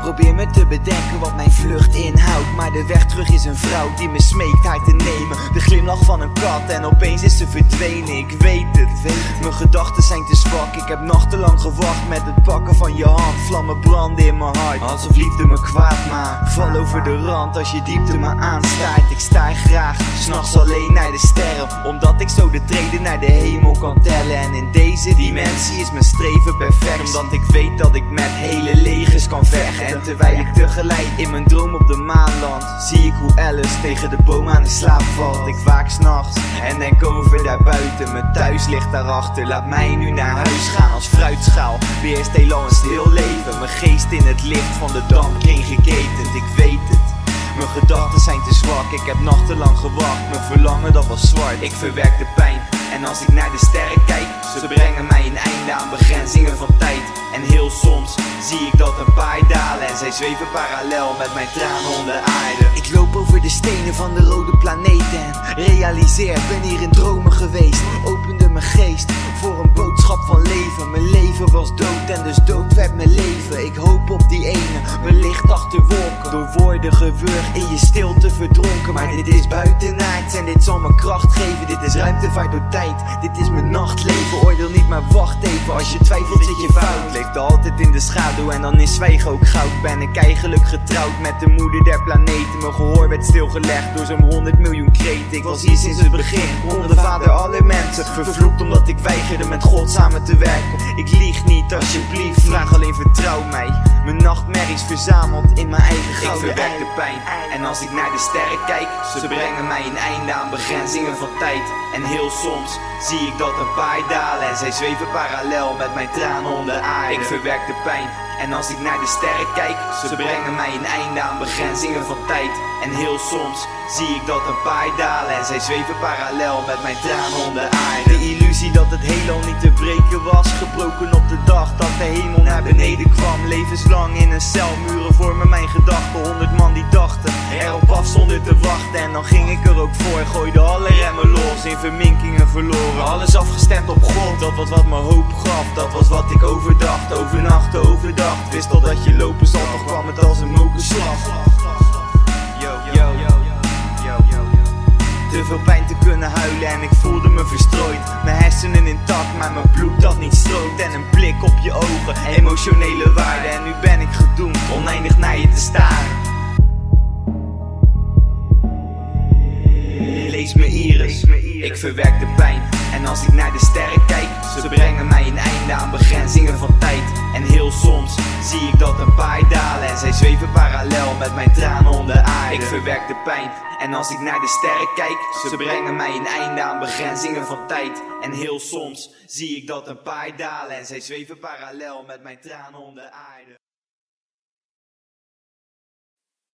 Probeer me te bedenken wat mijn vlucht inhoudt. Maar de weg terug is een vrouw die me smeekt haar te nemen. De glimlach van een kat en opeens is ze verdwenen. Ik weet het, weet Mijn gedachten zijn te zwak. Ik heb nachtenlang gewacht met het pakken van je hand. Vlammen branden in mijn hart. Alsof liefde me kwaad maakt. Val over de rand als je diepte me aanstaart. Ik sta graag, s'nachts alleen naar de Omdat ik zo de treden naar de hemel kan tellen. En in deze dimensie is mijn streven perfect. Omdat ik weet dat ik met hele legers kan vechten. En terwijl ik tegelijk in mijn droom op de maan land, zie ik hoe Alice tegen de boom aan de slaap valt. Ik waak s'nachts en denk over daarbuiten. Mijn thuis ligt daarachter. Laat mij nu naar huis gaan als fruitschaal. Beheerst heelal een stil leven. Mijn geest in het licht van de dampkring geketend. Ik weet zijn te zwak, ik heb nachtenlang gewacht. Mijn verlangen dat was zwart, ik verwerk de pijn. En als ik naar de sterren kijk, ze brengen mij een einde aan begrenzingen van tijd. En heel soms zie ik dat een paar dalen en zij zweven parallel met mijn tranen onder aarde. Ik loop over de stenen van de rode planeet en realiseer, ben hier in dromen geweest. Opende mijn geest voor een boodschap van leven. Mijn leven was dood en dus dood werd mijn leven. Ik hoop op die Door woorden gewurgd in je stilte verdronken. Maar dit is buitenaard en dit zal me kracht geven. Dit is ruimtevaart door tijd, dit is mijn nachtleven. Oordeel niet, maar wacht even. Als je twijfelt, zit je fout. Leeft altijd in de schaduw en dan is zwijgen ook goud. Ben ik eigenlijk getrouwd met de moeder der planeten. Mijn gehoor werd stilgelegd door zo'n 100 miljoen kreten. Ik was hier sinds het begin, onder de vader aller mensen. Vervloekt omdat ik weigerde met God samen te werken. Ik lieg niet, alsjeblieft, vraag alleen vertrouw mij. Mijn nachtmerries verzameld in mijn eigen gouden Ik verwerk de pijn. En als ik naar de sterren kijk, ze brengen mij een einde aan begrenzingen van tijd. En heel soms zie ik dat een paar dalen en zij zweven parallel met mijn tranen aarde. Ik verwerk de pijn. En als ik naar de sterren kijk, ze brengen mij een einde aan begrenzingen van tijd. En heel soms zie ik dat een paar dalen zij zweven parallel met mijn tranen onder aarde. De illusie dat het heelal niet te breken was, gebroken op de dag dat de hemel naar beneden kwam. Levenslang in een cel, muren vormen mijn gedachten. Honderd man die dachten erop af zonder te wachten. En dan ging ik er ook voor, gooide alle remmen los, in verminkingen verloren. Alles afgestemd op God, dat was wat me hoop gaf. Dat was wat ik overdacht, overnachten, overdacht. Wist al dat je lopen zal, toch kwam het als een mokerslag. Veel pijn te kunnen huilen en ik voelde me verstrooid. Mijn hersenen intact, maar mijn bloed dat niet stroomt. En een blik op je ogen, emotionele waarde. En nu ben ik gedoemd oneindig naar je te staren. Lees me iris, ik verwerk de pijn. En als ik naar de sterren kijk, ze brengen mij een einde aan begrenzingen van tijd. En heel soms zie ik dat een paar dalen en zij zweven parallel met mijn tranen. Ik verwerk de pijn. En als ik naar de sterren kijk, ze brengen mij een einde aan begrenzingen van tijd. En heel soms zie ik dat een paar dalen en zij zweven parallel met mijn tranen onder aarde.